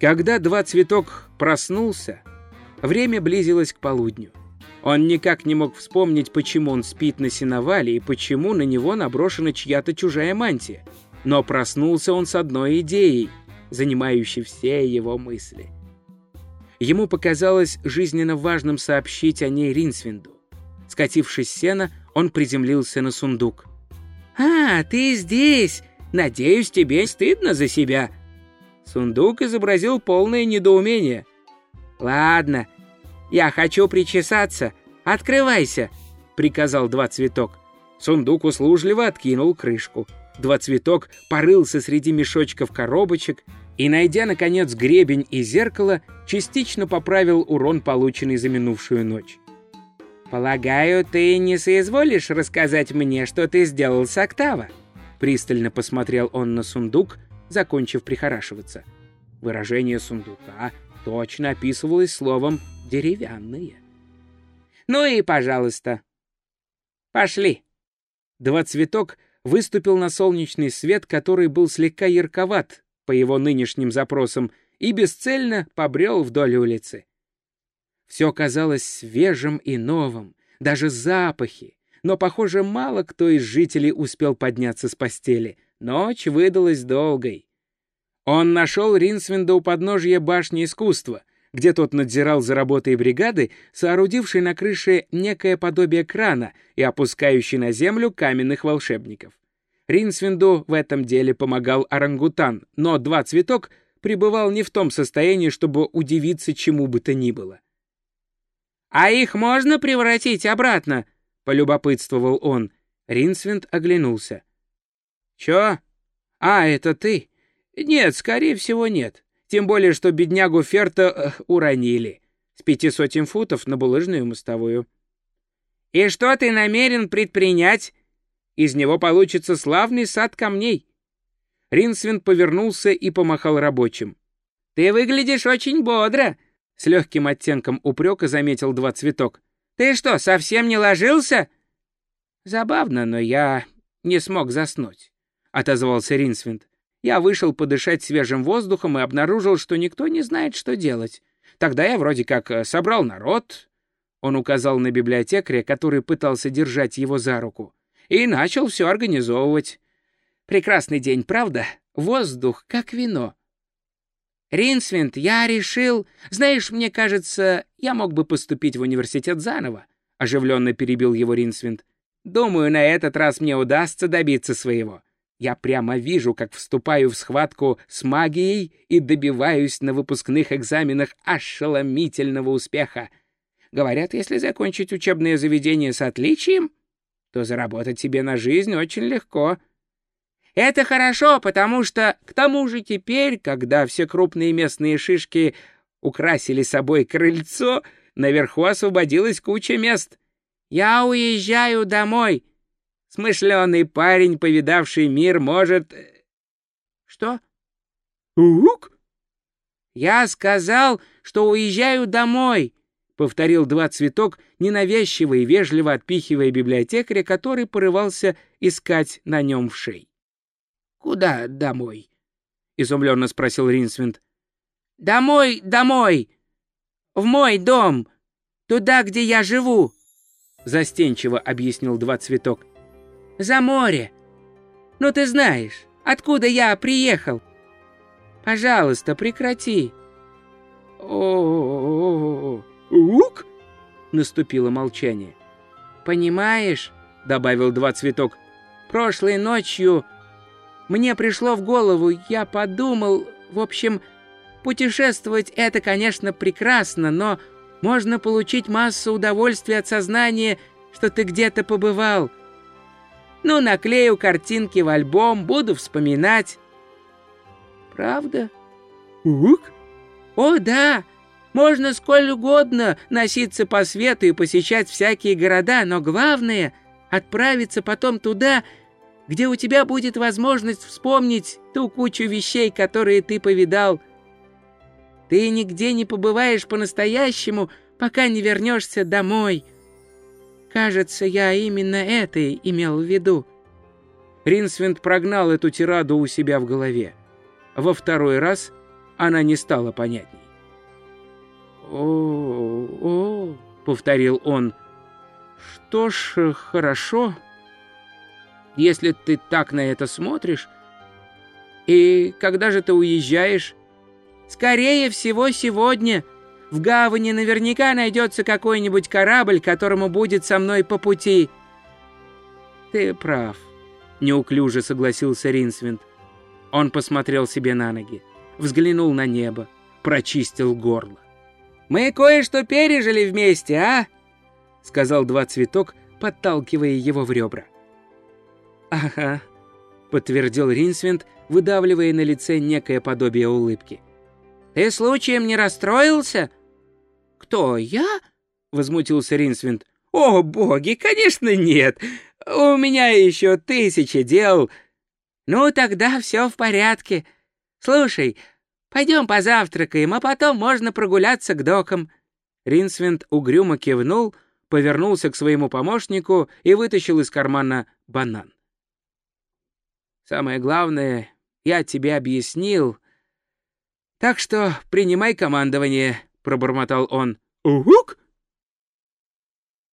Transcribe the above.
Когда два цветок проснулся, время близилось к полудню. Он никак не мог вспомнить, почему он спит на сеновале и почему на него наброшена чья-то чужая мантия. Но проснулся он с одной идеей, занимающей все его мысли. Ему показалось жизненно важным сообщить о ней Ринсвинду. Скатившись с сена, он приземлился на сундук. «А, ты здесь! Надеюсь, тебе стыдно за себя!» Сундук изобразил полное недоумение. «Ладно, я хочу причесаться. Открывайся!» — приказал Два Цветок. Сундук услужливо откинул крышку. Два Цветок порылся среди мешочков коробочек и, найдя, наконец, гребень и зеркало, частично поправил урон, полученный за минувшую ночь. «Полагаю, ты не соизволишь рассказать мне, что ты сделал с Октава?» Пристально посмотрел он на сундук, закончив прихорашиваться. Выражение сундука точно описывалось словом «деревянные». «Ну и пожалуйста. Пошли». Два цветок выступил на солнечный свет, который был слегка ярковат по его нынешним запросам, и бесцельно побрел вдоль улицы. Все казалось свежим и новым, даже запахи, но, похоже, мало кто из жителей успел подняться с постели. Ночь выдалась долгой. Он нашел Ринсвинда у подножья башни искусства, где тот надзирал за работой бригады, соорудившей на крыше некое подобие крана и опускающей на землю каменных волшебников. Ринсвинду в этом деле помогал орангутан, но два цветок пребывал не в том состоянии, чтобы удивиться чему бы то ни было. «А их можно превратить обратно?» — полюбопытствовал он. Ринсвинд оглянулся. «Чё? А, это ты?» «Нет, скорее всего, нет. Тем более, что беднягу Ферта э, уронили. С пяти сотен футов на булыжную мостовую». «И что ты намерен предпринять?» «Из него получится славный сад камней». Ринсвинд повернулся и помахал рабочим. «Ты выглядишь очень бодро», с легким оттенком упрека заметил два цветок. «Ты что, совсем не ложился?» «Забавно, но я не смог заснуть», — отозвался Ринсвинд. «Я вышел подышать свежим воздухом и обнаружил, что никто не знает, что делать. Тогда я вроде как э, собрал народ...» Он указал на библиотекаря, который пытался держать его за руку. «И начал все организовывать. Прекрасный день, правда? Воздух, как вино. «Ринсвинд, я решил... Знаешь, мне кажется, я мог бы поступить в университет заново», — оживленно перебил его Ринсвинд. «Думаю, на этот раз мне удастся добиться своего. Я прямо вижу, как вступаю в схватку с магией и добиваюсь на выпускных экзаменах ошеломительного успеха. Говорят, если закончить учебное заведение с отличием, то заработать себе на жизнь очень легко». Это хорошо, потому что, к тому же теперь, когда все крупные местные шишки украсили собой крыльцо, наверху освободилась куча мест. Я уезжаю домой. Смышленый парень, повидавший мир, может... Э, что? Ук? Я сказал, что уезжаю домой, — повторил два цветок, ненавязчиво и вежливо отпихивая библиотекаря, который порывался искать на нем вшей. «Куда домой?» — изумленно спросил Ринсвинд. «Домой, домой! В мой дом! Туда, где я живу!» Застенчиво объяснил Два Цветок. «За море! Ну ты знаешь, откуда я приехал! Пожалуйста, прекрати!» «О-о-о-о-о! Ук!» — наступило молчание. «Понимаешь?» — добавил Два Цветок. «Прошлой ночью мне пришло в голову, я подумал, в общем, путешествовать это, конечно, прекрасно, но можно получить массу удовольствия от сознания, что ты где-то побывал. Ну, наклею картинки в альбом, буду вспоминать. Правда? Ук? О, да! Можно сколь угодно носиться по свету и посещать всякие города, но главное — отправиться потом туда, где у тебя будет возможность вспомнить ту кучу вещей, которые ты повидал. Ты нигде не побываешь по-настоящему, пока не вернешься домой. Кажется, я именно это имел в виду». Ринсвинд прогнал эту тираду у себя в голове. Во второй раз она не стала понятней. «О, о, повторил он. «Что ж, хорошо. Если ты так на это смотришь. И когда же ты уезжаешь?» «Скорее всего, сегодня. В гавани наверняка найдется какой-нибудь корабль, которому будет со мной по пути». «Ты прав», — неуклюже согласился Ринсвинд. Он посмотрел себе на ноги, взглянул на небо, прочистил горло. «Мы кое-что пережили вместе, а?» — сказал два цветок, подталкивая его в ребра. «Ага», — подтвердил Ринсвинд, выдавливая на лице некое подобие улыбки. «Ты случаем не расстроился?» «Кто, я?» — возмутился Ринсвинд. «О, боги, конечно, нет. У меня еще тысячи дел». «Ну, тогда все в порядке. Слушай, Пойдем позавтракаем, а потом можно прогуляться к докам». Ринсвинд угрюмо кивнул, повернулся к своему помощнику и вытащил из кармана банан. «Самое главное, я тебе объяснил. Так что принимай командование», — пробормотал он. «Угук!»